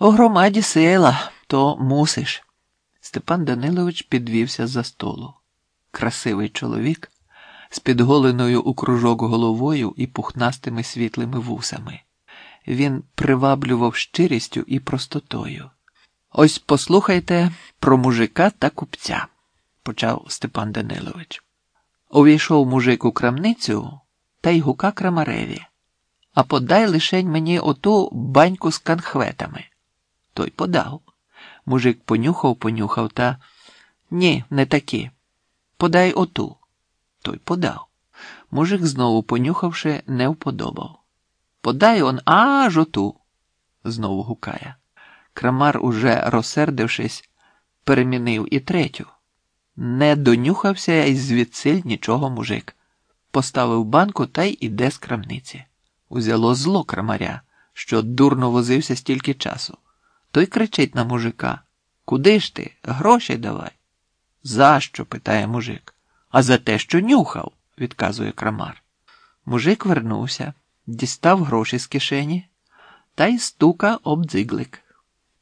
У громаді сила, то мусиш. Степан Данилович підвівся за столу. Красивий чоловік з підголеною у кружок головою і пухнастими світлими вусами. Він приваблював щирістю і простотою. Ось послухайте про мужика та купця, почав Степан Данилович. Увійшов мужик у крамницю та й гука крамареві. А подай лишень мені оту баньку з канхветами. Той подав. Мужик понюхав, понюхав та ні, не такі. Подай оту. Той подав. Мужик знову понюхавши, не вподобав. Подай он аж оту. знову гукає. Крамар, уже розсердившись, перемінив і третю. Не донюхався й звідсиль нічого мужик. Поставив банку та й іде з крамниці. Узяло зло крамаря, що дурно возився стільки часу. Той кричить на мужика Куди ж ти? Гроші давай. За що? питає мужик. А за те, що нюхав, відказує крамар. Мужик вернувся, дістав гроші з кишені та й стука об дзиглик.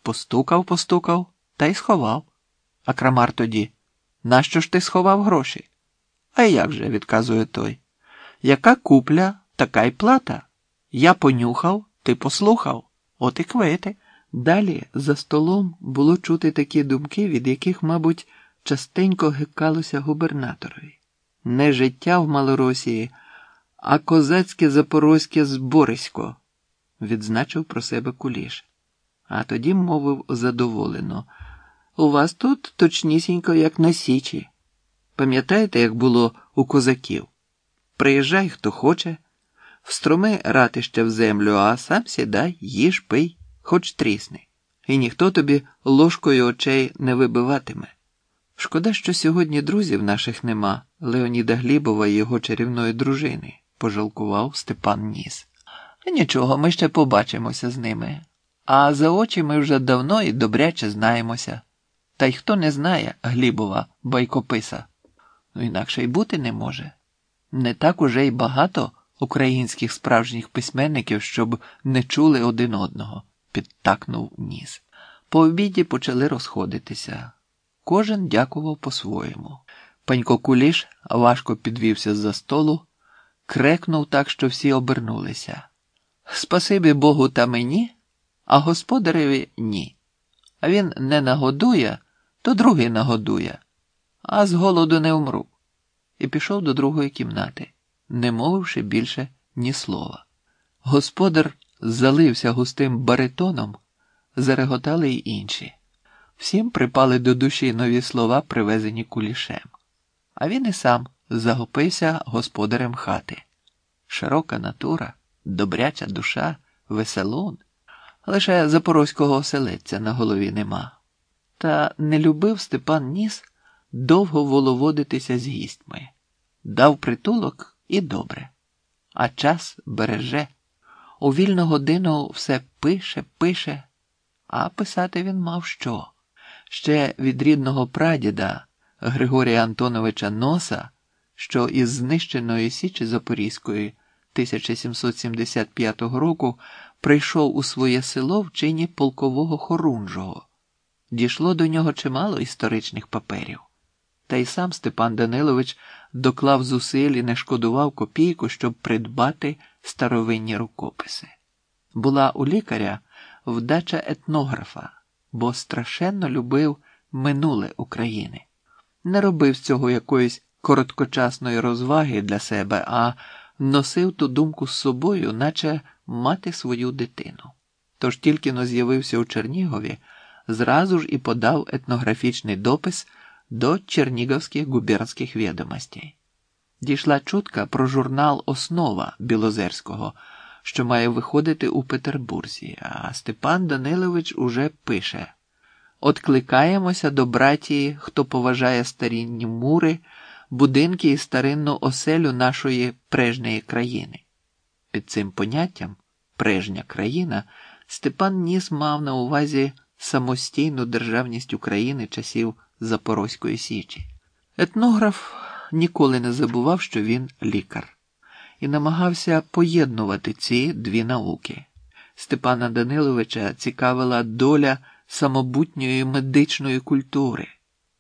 Постукав, постукав та й сховав. А крамар тоді. Нащо ж ти сховав гроші? А як же, відказує той. Яка купля, така й плата. Я понюхав, ти послухав, от і квити. Далі за столом було чути такі думки, від яких, мабуть, частенько гикалося губернаторові. Не життя в Малоросії, а козацьке запорозьке зборисько, відзначив про себе куліш. А тоді мовив задоволено. У вас тут точнісінько, як на Січі. Пам'ятаєте, як було у козаків? Приїжджай, хто хоче, встроми ратище в землю, а сам сідай, їж, пий, хоч трісни, і ніхто тобі ложкою очей не вибиватиме. Шкода, що сьогодні друзів наших нема, Леоніда Глібова і його чарівної дружини, пожалкував Степан Ніс. Нічого, ми ще побачимося з ними. А за очі ми вже давно і добряче знаємося. Та й хто не знає Глібова байкописа, ну інакше й бути не може. Не так уже й багато українських справжніх письменників, щоб не чули один одного, підтакнув ніс. По обіді почали розходитися. Кожен дякував по-своєму. Панько Куліш важко підвівся з-за столу, крекнув так, що всі обернулися. Спасибі Богу та мені, а господареві ні. А він не нагодує, то другий нагодує, а з голоду не вмру. І пішов до другої кімнати, не мовивши більше ні слова. Господар залився густим баритоном, зареготали й інші. Всім припали до душі нові слова, привезені кулішем. А він і сам загопився господарем хати. Широка натура, добряча душа, веселун. Лише запорозького оселедця на голові нема. Та не любив Степан Ніс довго воловодитися з гістьми. Дав притулок і добре. А час береже. У вільну годину все пише, пише, а писати він мав що? Ще від рідного прадіда Григорія Антоновича Носа, що із знищеної Січі Запорізької 1775 року прийшов у своє село в чині полкового хорунжого. Дійшло до нього чимало історичних паперів. Та й сам Степан Данилович доклав зусиль і не шкодував копійку, щоб придбати старовинні рукописи. Була у лікаря вдача етнографа, бо страшенно любив минуле України. Не робив з цього якоїсь короткочасної розваги для себе, а носив ту думку з собою, наче мати свою дитину. Тож тільки но з'явився у Чернігові, зразу ж і подав етнографічний допис до Чернігівських губернських відомостей. Дійшла чутка про журнал Основа Білозерського, що має виходити у Петербурзі, а Степан Данилович уже пише: Откликаємося до братії, хто поважає старінні мури, будинки і старинну оселю нашої прежньої країни. Під цим поняттям прежня країна Степан Ніс мав на увазі самостійну державність України часів Запорозької Січі. Етнограф ніколи не забував, що він лікар, і намагався поєднувати ці дві науки. Степана Даниловича цікавила доля самобутньої медичної культури.